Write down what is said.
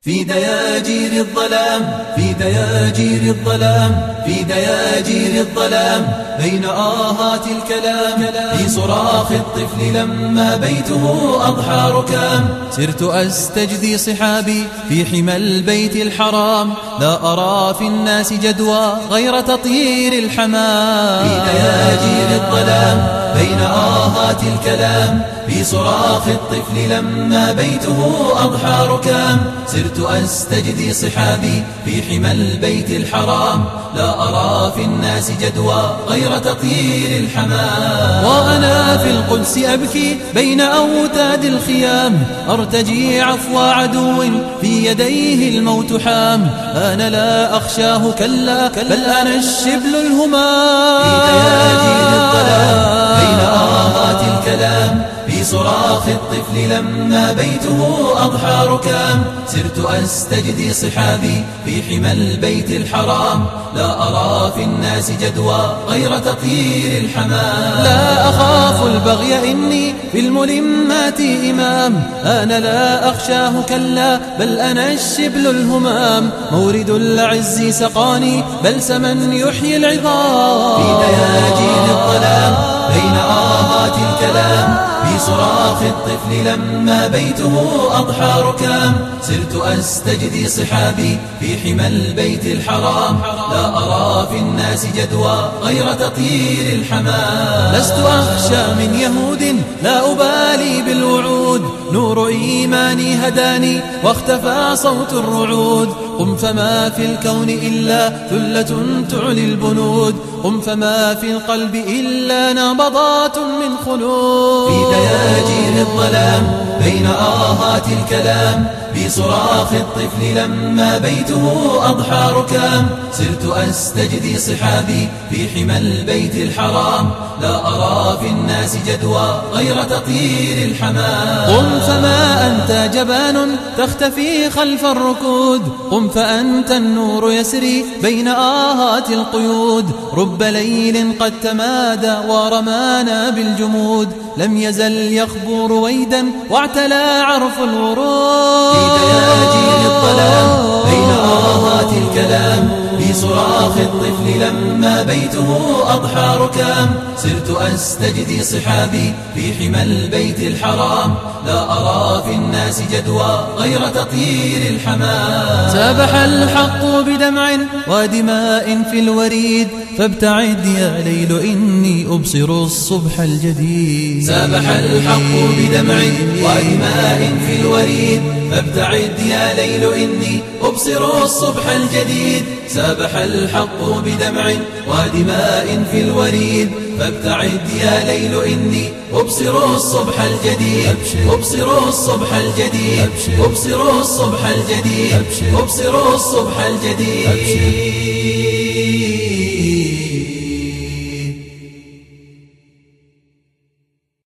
في دياجير الظلام في دياجير الظلام في دياجير الظلام. بين آهات الكلام في صراخ الطفل لما بيته أضحى ركام سرت أستجدي صحابي في حمى البيت الحرام. لا أرى في الناس جدوى غير تطيير الحمام. في دياجير الظلام بين آهات الكلام في صراخ الطفل لما بيته أضحى ركام. سرت أستجدي صحابي في حمى البيت الحرام. لا أرى في الناس جدوى غير تطير الحمام. وأنا في القدس أبكي بين أوتاد الخيام. أرتجي عفو عدو في يديه الموت حام. أنا لا أخشاه كلا بل أنا الشبل الهمام. الطفل لما بيته أضحى ركام. سرت أستجدي صحابي في حمى البيت الحرام. لا أرى في الناس جدوى غير تطير الحمام. لا أخاف البغي إني في الملمات إمام. أنا لا أخشاه كلا بل أنا الشبل الهمام. مورد العز سقاني بلسما يحيي العظام. في دياجين الظلام صراخ الطفل لما بيته أضحى ركام. سرت أستجدي صحابي في حمى البيت الحرام. لا أرى في الناس جدوى غير تطير الحمام. لست أخشى من يهود لا أبالي بالوعود. نور إيماني هداني واختفى صوت الرعود. قم فما في الكون إلا ثلة تعلي البنود. قم فما في القلب إلا نبضات من خلود. الظلام بين آهات الكلام في صراخ الطفل لما بيته أضحى ركام. سرت أستجدي صحابي في حمى البيت الحرام. لا أرى في الناس جدوى غير تطير الحمام. قم فما أنت جبان تختفي خلف الركود. قم فأنت النور يسري بين آهات القيود. رب ليل قد تمادى ورمانا بالجمود. لم يزل يخبو رويدا واعتلى عرف الورود. في دياجين الظلام بين آهات الكلام. في صراخ الطفل لما بيته أضحى ركام. سرت أستجدي صحابي في حمى البيت الحرام. لا أرى في الناس جدوى غير تطير الحمام. سابح الحق بدمع ودماء في الوريد. فابتعد يا ليل إني أبصر الصبح الجديد. سابح الحق بدمع ودماء في الوريد. فابتعد يا ليل إني أبصر الصبح الجديد. سابح الحق بدمع ودماء في الوريد. فابتعد يا ليل إني أبصر الصبح الجديد. أبصر الصبح الجديد. أبصر الصبح الجديد. أبصر الصبح الجديد.